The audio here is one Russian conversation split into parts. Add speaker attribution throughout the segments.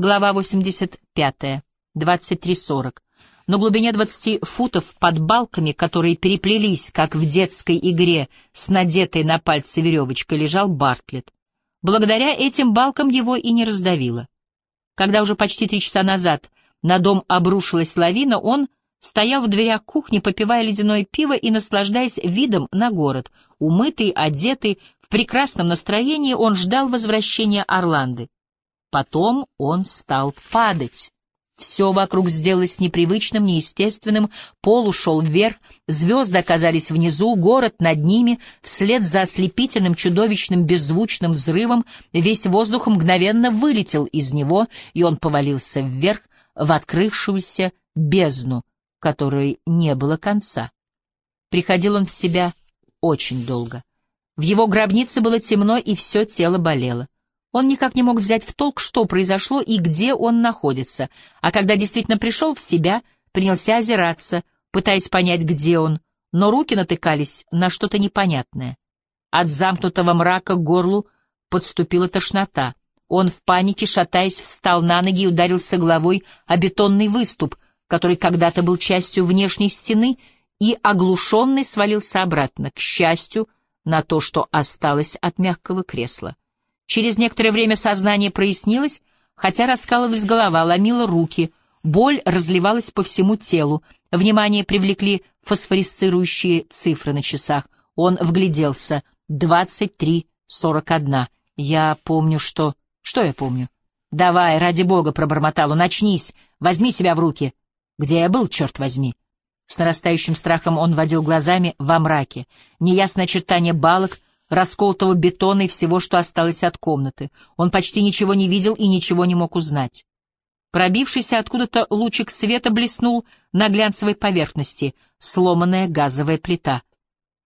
Speaker 1: глава 85, 23.40. На глубине 20 футов под балками, которые переплелись, как в детской игре, с надетой на пальцы веревочкой, лежал Бартлетт. Благодаря этим балкам его и не раздавило. Когда уже почти три часа назад на дом обрушилась лавина, он стоял в дверях кухни, попивая ледяное пиво и наслаждаясь видом на город. Умытый, одетый, в прекрасном настроении он ждал возвращения Орланды. Потом он стал падать. Все вокруг сделалось непривычным, неестественным, пол ушел вверх, звезды оказались внизу, город над ними, вслед за ослепительным, чудовищным, беззвучным взрывом, весь воздух мгновенно вылетел из него, и он повалился вверх в открывшуюся бездну, которой не было конца. Приходил он в себя очень долго. В его гробнице было темно, и все тело болело. Он никак не мог взять в толк, что произошло и где он находится, а когда действительно пришел в себя, принялся озираться, пытаясь понять, где он, но руки натыкались на что-то непонятное. От замкнутого мрака к горлу подступила тошнота. Он в панике, шатаясь, встал на ноги и ударился головой о бетонный выступ, который когда-то был частью внешней стены, и оглушенный свалился обратно, к счастью, на то, что осталось от мягкого кресла. Через некоторое время сознание прояснилось, хотя раскалывалась голова, ломила руки, боль разливалась по всему телу, внимание привлекли фосфорисцирующие цифры на часах. Он вгляделся. Двадцать три сорок одна. Я помню, что... Что я помню? «Давай, ради бога», — пробормотал он, — «очнись, возьми себя в руки». «Где я был, черт возьми?» С нарастающим страхом он водил глазами во мраке. Неясное очертание балок — расколотого бетона и всего, что осталось от комнаты. Он почти ничего не видел и ничего не мог узнать. Пробившийся откуда-то лучик света блеснул на глянцевой поверхности, сломанная газовая плита.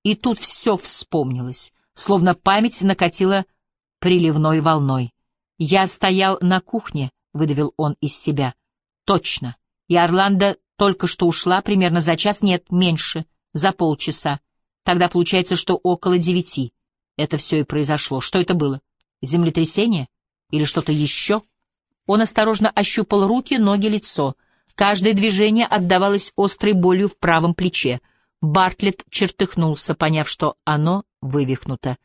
Speaker 1: И тут все вспомнилось, словно память накатила приливной волной. «Я стоял на кухне», — выдавил он из себя. «Точно. И Орландо только что ушла примерно за час, нет, меньше, за полчаса. Тогда получается, что около девяти. Это все и произошло. Что это было? Землетрясение? Или что-то еще? Он осторожно ощупал руки, ноги, лицо. Каждое движение отдавалось острой болью в правом плече. Бартлетт чертыхнулся, поняв, что оно вывихнуто.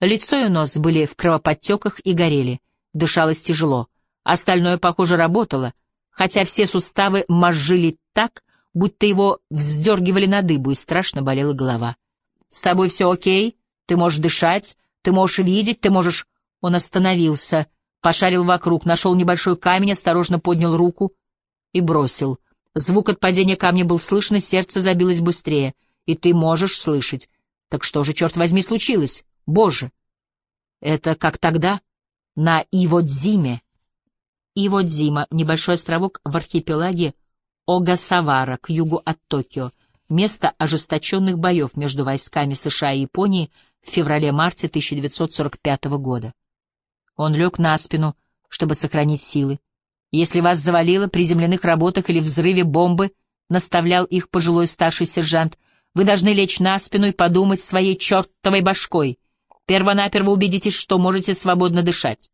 Speaker 1: Лицо и нос были в кровоподтеках и горели. Дышалось тяжело. Остальное, похоже, работало, хотя все суставы мозжили так, будто его вздергивали на дыбу, и страшно болела голова. «С тобой все окей?» Ты можешь дышать, ты можешь видеть, ты можешь...» Он остановился, пошарил вокруг, нашел небольшой камень, осторожно поднял руку и бросил. Звук от падения камня был слышно, сердце забилось быстрее. И ты можешь слышать. Так что же, черт возьми, случилось? Боже! Это как тогда? На Иводзиме. Иводзима — небольшой островок в архипелаге Огасавара к югу от Токио, место ожесточенных боев между войсками США и Японии — в феврале-марте 1945 года. Он лег на спину, чтобы сохранить силы. Если вас завалило при земляных работах или взрыве бомбы, наставлял их пожилой старший сержант, вы должны лечь на спину и подумать своей чертовой башкой. Первонаперво убедитесь, что можете свободно дышать.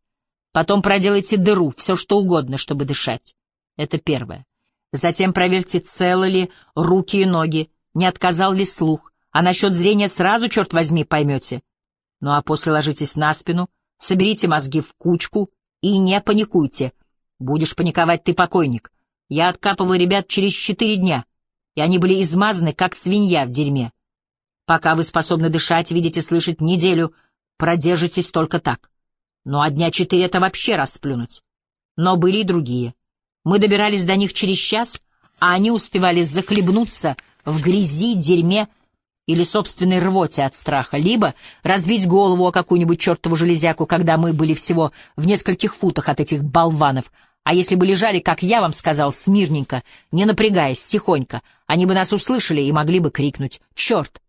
Speaker 1: Потом проделайте дыру, все что угодно, чтобы дышать. Это первое. Затем проверьте, целы ли руки и ноги, не отказал ли слух, а насчет зрения сразу, черт возьми, поймете. Ну а после ложитесь на спину, соберите мозги в кучку и не паникуйте. Будешь паниковать ты, покойник. Я откапывал ребят через четыре дня, и они были измазаны, как свинья в дерьме. Пока вы способны дышать, видеть и слышать неделю, продержитесь только так. Ну а дня четыре — это вообще расплюнуть. Но были и другие. Мы добирались до них через час, а они успевали захлебнуться в грязи, дерьме, или собственной рвоте от страха, либо разбить голову о какую-нибудь чертову железяку, когда мы были всего в нескольких футах от этих болванов, а если бы лежали, как я вам сказал, смирненько, не напрягаясь, тихонько, они бы нас услышали и могли бы крикнуть «Черт!»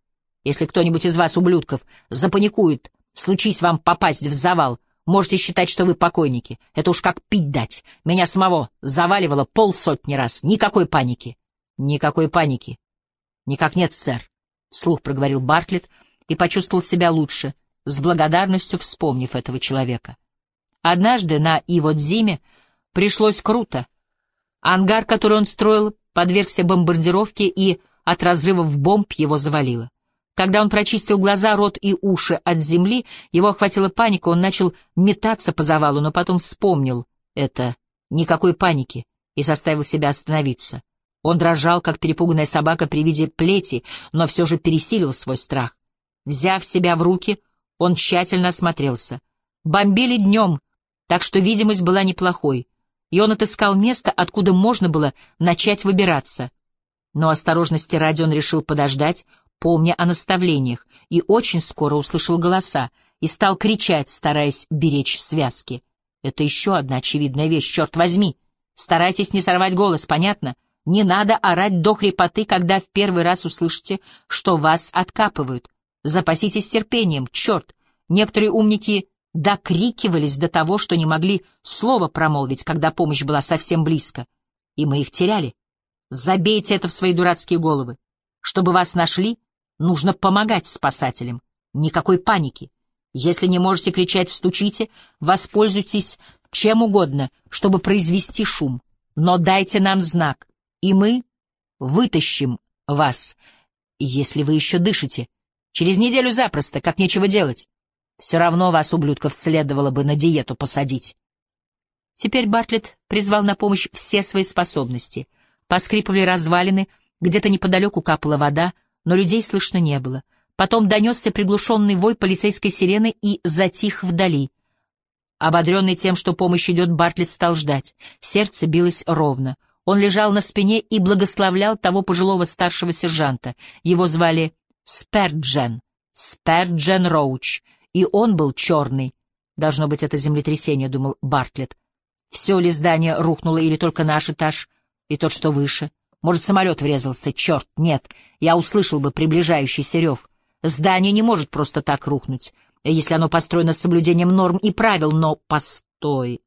Speaker 1: Если кто-нибудь из вас, ублюдков, запаникует, случись вам попасть в завал, можете считать, что вы покойники. Это уж как пить дать. Меня самого заваливало полсотни раз. Никакой паники. Никакой паники. Никак нет, сэр. — слух проговорил Бартлетт и почувствовал себя лучше, с благодарностью вспомнив этого человека. Однажды на Иводзиме Пришлось круто. Ангар, который он строил, подвергся бомбардировке, и от разрывов бомб его завалило. Когда он прочистил глаза, рот и уши от земли, его охватила паника, он начал метаться по завалу, но потом вспомнил это. Никакой паники, и заставил себя остановиться. Он дрожал, как перепуганная собака при виде плети, но все же пересилил свой страх. Взяв себя в руки, он тщательно осмотрелся. Бомбили днем, так что видимость была неплохой, и он отыскал место, откуда можно было начать выбираться. Но осторожности ради он решил подождать, помня о наставлениях, и очень скоро услышал голоса и стал кричать, стараясь беречь связки. Это еще одна очевидная вещь, черт возьми. Старайтесь не сорвать голос, понятно? Не надо орать до хрипоты, когда в первый раз услышите, что вас откапывают. Запаситесь терпением, черт. Некоторые умники докрикивались до того, что не могли слова промолвить, когда помощь была совсем близко. И мы их теряли. Забейте это в свои дурацкие головы. Чтобы вас нашли, Нужно помогать спасателям. Никакой паники. Если не можете кричать «стучите», воспользуйтесь чем угодно, чтобы произвести шум. Но дайте нам знак, и мы вытащим вас, если вы еще дышите. Через неделю запросто, как нечего делать. Все равно вас, ублюдков, следовало бы на диету посадить. Теперь Бартлетт призвал на помощь все свои способности. Поскрипывали развалины, где-то неподалеку капала вода — но людей слышно не было. Потом донесся приглушенный вой полицейской сирены и затих вдали. Ободренный тем, что помощь идет, Бартлетт стал ждать. Сердце билось ровно. Он лежал на спине и благословлял того пожилого старшего сержанта. Его звали Сперджен, Сперджен Роуч, и он был черный. Должно быть, это землетрясение, — думал Бартлетт. Все ли здание рухнуло или только наш этаж и тот, что выше? Может, самолет врезался? Черт, нет. Я услышал бы приближающийся рев. Здание не может просто так рухнуть, если оно построено с соблюдением норм и правил, но постой,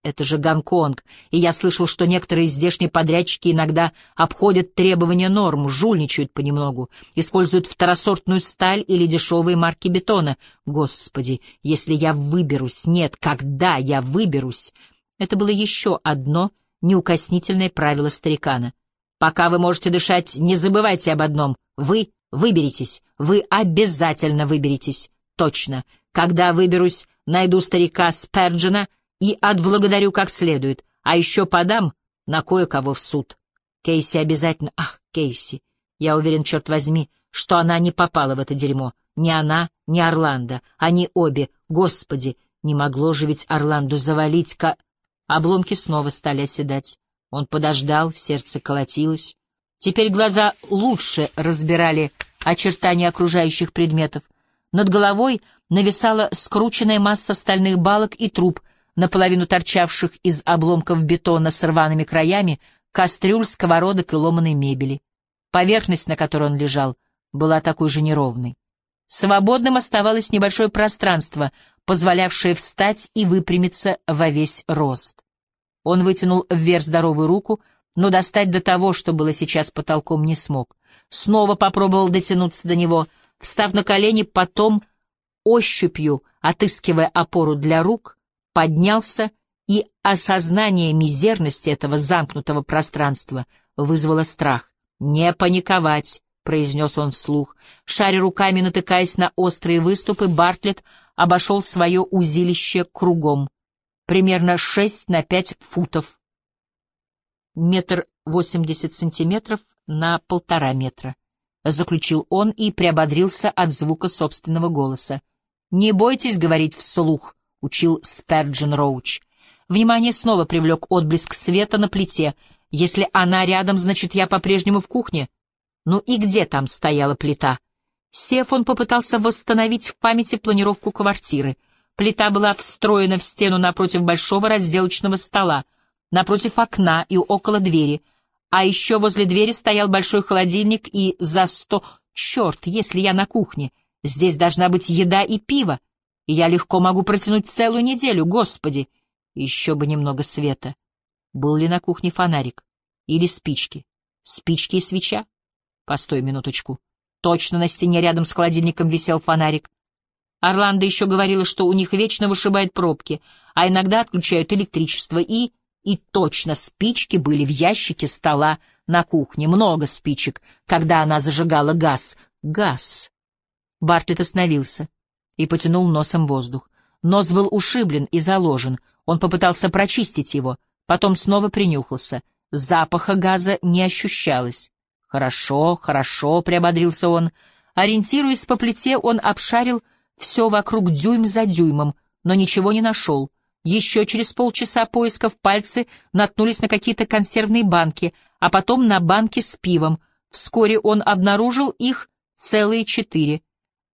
Speaker 1: это же Гонконг, и я слышал, что некоторые здешние подрядчики иногда обходят требования норм, жульничают понемногу, используют второсортную сталь или дешевые марки бетона. Господи, если я выберусь, нет, когда я выберусь? Это было еще одно неукоснительное правило старикана. Пока вы можете дышать, не забывайте об одном. Вы выберетесь. Вы обязательно выберетесь. Точно. Когда выберусь, найду старика Сперджина и отблагодарю как следует. А еще подам на кое-кого в суд. Кейси обязательно... Ах, Кейси. Я уверен, черт возьми, что она не попала в это дерьмо. Ни она, ни Орландо. Они обе. Господи, не могло же ведь Орланду завалить ка... Обломки снова стали оседать. Он подождал, сердце колотилось. Теперь глаза лучше разбирали очертания окружающих предметов. Над головой нависала скрученная масса стальных балок и труб, наполовину торчавших из обломков бетона с рваными краями, кастрюль, сковородок и ломаной мебели. Поверхность, на которой он лежал, была такой же неровной. Свободным оставалось небольшое пространство, позволявшее встать и выпрямиться во весь рост. Он вытянул вверх здоровую руку, но достать до того, что было сейчас потолком, не смог. Снова попробовал дотянуться до него, встав на колени, потом ощупью, отыскивая опору для рук, поднялся, и осознание мизерности этого замкнутого пространства вызвало страх. «Не паниковать», — произнес он вслух. Шаря руками, натыкаясь на острые выступы, Бартлетт обошел свое узилище кругом примерно 6 на 5 футов, метр восемьдесят сантиметров на полтора метра, заключил он и приободрился от звука собственного голоса. «Не бойтесь говорить вслух», — учил Сперджин Роуч. Внимание снова привлек отблеск света на плите. Если она рядом, значит, я по-прежнему в кухне. Ну и где там стояла плита? Сев, он попытался восстановить в памяти планировку квартиры — Плита была встроена в стену напротив большого разделочного стола, напротив окна и около двери, а еще возле двери стоял большой холодильник и за сто... Черт, если я на кухне, здесь должна быть еда и пиво, я легко могу протянуть целую неделю, господи! Еще бы немного света. Был ли на кухне фонарик? Или спички? Спички и свеча? Постой минуточку. Точно на стене рядом с холодильником висел фонарик. Орландо еще говорила, что у них вечно вышибает пробки, а иногда отключают электричество, и... И точно спички были в ящике стола на кухне. Много спичек, когда она зажигала газ. Газ. Бартлетт остановился и потянул носом воздух. Нос был ушиблен и заложен. Он попытался прочистить его, потом снова принюхался. Запаха газа не ощущалось. «Хорошо, хорошо», — приободрился он. Ориентируясь по плите, он обшарил все вокруг дюйм за дюймом, но ничего не нашел. Еще через полчаса поисков пальцы наткнулись на какие-то консервные банки, а потом на банки с пивом. Вскоре он обнаружил их целые четыре.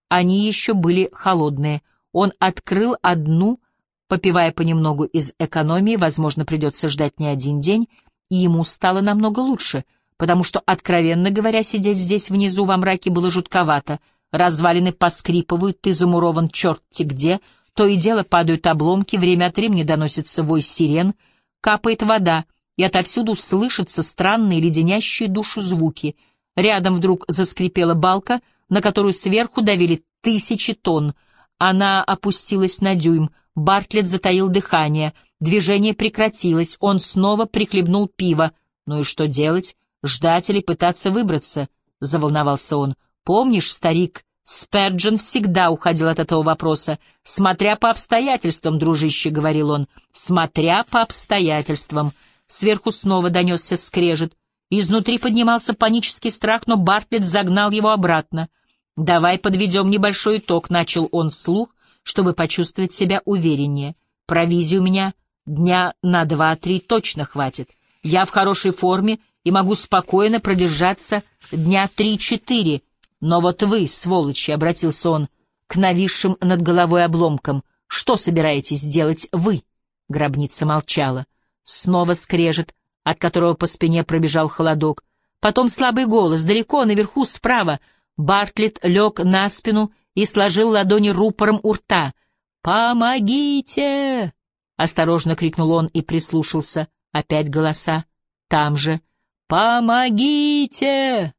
Speaker 1: Они еще были холодные. Он открыл одну, попивая понемногу из экономии, возможно, придется ждать не один день, и ему стало намного лучше, потому что, откровенно говоря, сидеть здесь внизу во мраке было жутковато. Развалины поскрипывают, ты замурован черт-те где, то и дело падают обломки, время от времени доносится вой сирен, капает вода, и отовсюду слышатся странные леденящие душу звуки. Рядом вдруг заскрипела балка, на которую сверху давили тысячи тонн. Она опустилась на дюйм, Бартлетт затаил дыхание, движение прекратилось, он снова прихлебнул пиво. Ну и что делать? Ждать или пытаться выбраться? Заволновался он. Помнишь, старик, Сперджин всегда уходил от этого вопроса. «Смотря по обстоятельствам, дружище», — говорил он, — «смотря по обстоятельствам». Сверху снова донесся скрежет. Изнутри поднимался панический страх, но Бартлетт загнал его обратно. «Давай подведем небольшой итог», — начал он вслух, чтобы почувствовать себя увереннее. «Провизии у меня дня на два-три точно хватит. Я в хорошей форме и могу спокойно продержаться дня три-четыре, но вот вы, сволочи, — обратился он к нависшим над головой обломкам, — что собираетесь делать вы? Гробница молчала. Снова скрежет, от которого по спине пробежал холодок. Потом слабый голос, далеко, наверху, справа. Бартлетт лег на спину и сложил ладони рупором у рта. «Помогите!» — осторожно крикнул он и прислушался. Опять голоса. Там же. «Помогите!»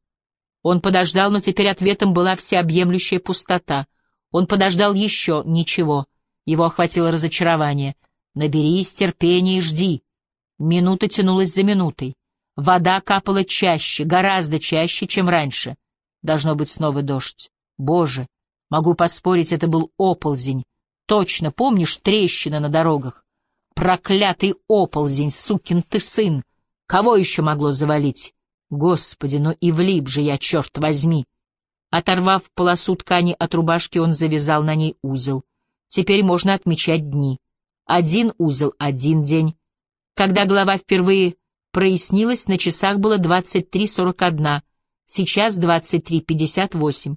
Speaker 1: Он подождал, но теперь ответом была всеобъемлющая пустота. Он подождал еще ничего. Его охватило разочарование. «Наберись терпения и жди». Минута тянулась за минутой. Вода капала чаще, гораздо чаще, чем раньше. Должно быть снова дождь. Боже, могу поспорить, это был оползень. Точно, помнишь трещины на дорогах? Проклятый оползень, сукин ты сын! Кого еще могло завалить? Господи, ну и влип же я, черт возьми! Оторвав полосу ткани от рубашки, он завязал на ней узел. Теперь можно отмечать дни. Один узел — один день. Когда голова впервые прояснилась, на часах было 23.41, сейчас 23.58.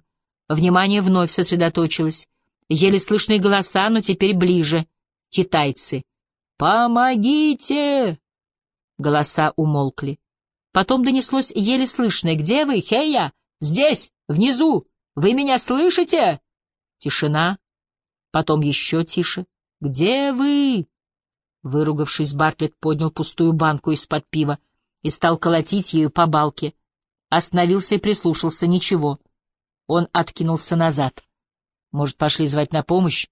Speaker 1: Внимание вновь сосредоточилось. Еле слышные голоса, но теперь ближе. Китайцы. «Помогите!» Голоса умолкли. Потом донеслось еле слышное «Где вы, Хея? Здесь, внизу! Вы меня слышите?» Тишина. Потом еще тише. «Где вы?» Выругавшись, Бартлетт поднял пустую банку из-под пива и стал колотить ею по балке. Остановился и прислушался. Ничего. Он откинулся назад. Может, пошли звать на помощь?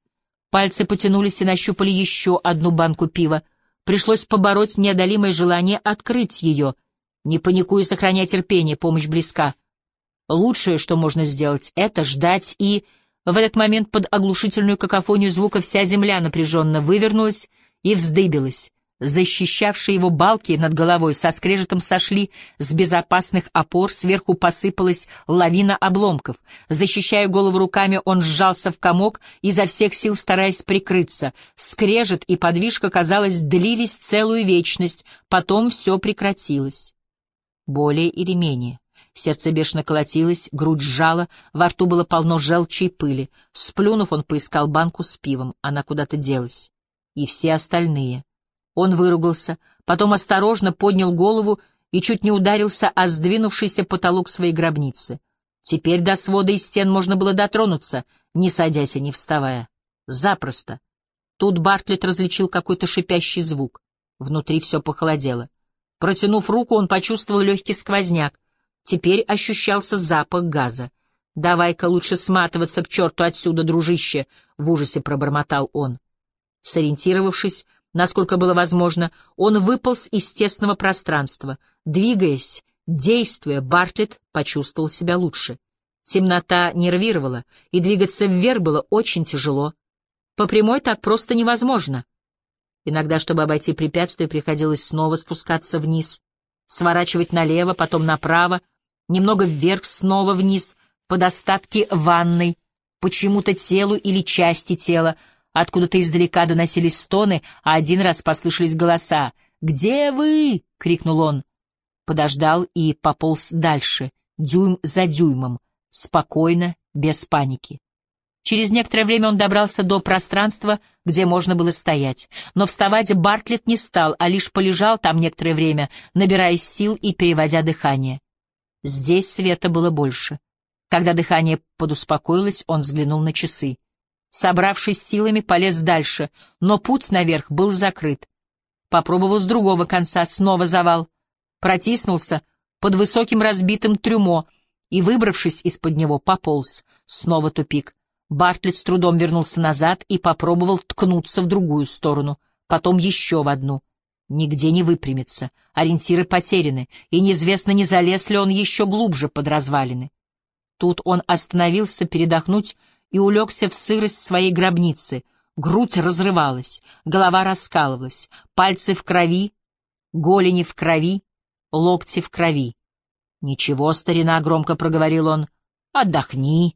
Speaker 1: Пальцы потянулись и нащупали еще одну банку пива. Пришлось побороть неодолимое желание открыть ее — не паникуй, сохраняй терпение, помощь близка. Лучшее, что можно сделать, это ждать и... В этот момент под оглушительную какофонию звука вся земля напряженно вывернулась и вздыбилась. Защищавшие его балки над головой со скрежетом сошли с безопасных опор, сверху посыпалась лавина обломков. Защищая голову руками, он сжался в комок, изо всех сил стараясь прикрыться. Скрежет и подвижка, казалось, длились целую вечность, потом все прекратилось более или менее. Сердце бешено колотилось, грудь сжала, во рту было полно желчи и пыли. Сплюнув, он поискал банку с пивом, она куда-то делась. И все остальные. Он выругался, потом осторожно поднял голову и чуть не ударился о сдвинувшийся потолок своей гробницы. Теперь до свода и стен можно было дотронуться, не садясь и не вставая. Запросто. Тут Бартлетт различил какой-то шипящий звук. Внутри все похолодело. Протянув руку, он почувствовал легкий сквозняк. Теперь ощущался запах газа. «Давай-ка лучше сматываться к черту отсюда, дружище!» — в ужасе пробормотал он. Сориентировавшись, Насколько было возможно, он выполз из тесного пространства. Двигаясь, действуя, Бартлетт почувствовал себя лучше. Темнота нервировала, и двигаться вверх было очень тяжело. По прямой так просто невозможно. Иногда, чтобы обойти препятствие, приходилось снова спускаться вниз, сворачивать налево, потом направо, немного вверх, снова вниз, под остатки ванной, почему-то телу или части тела, откуда-то издалека доносились стоны, а один раз послышались голоса. «Где вы?» — крикнул он. Подождал и пополз дальше, дюйм за дюймом, спокойно, без паники. Через некоторое время он добрался до пространства, где можно было стоять. Но вставать Бартлетт не стал, а лишь полежал там некоторое время, набираясь сил и переводя дыхание. Здесь света было больше. Когда дыхание подуспокоилось, он взглянул на часы. Собравшись силами, полез дальше, но путь наверх был закрыт. Попробовал с другого конца, снова завал. Протиснулся под высоким разбитым трюмо и, выбравшись из-под него, пополз. Снова тупик. Бартлетт с трудом вернулся назад и попробовал ткнуться в другую сторону, потом еще в одну. Нигде не выпрямится, ориентиры потеряны, и неизвестно, не залез ли он еще глубже под развалины. Тут он остановился передохнуть и улегся в сырость своей гробницы. Грудь разрывалась, голова раскалывалась, пальцы в крови, голени в крови, локти в крови. «Ничего, старина», — громко проговорил он, — «отдохни,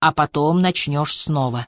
Speaker 1: а потом начнешь снова».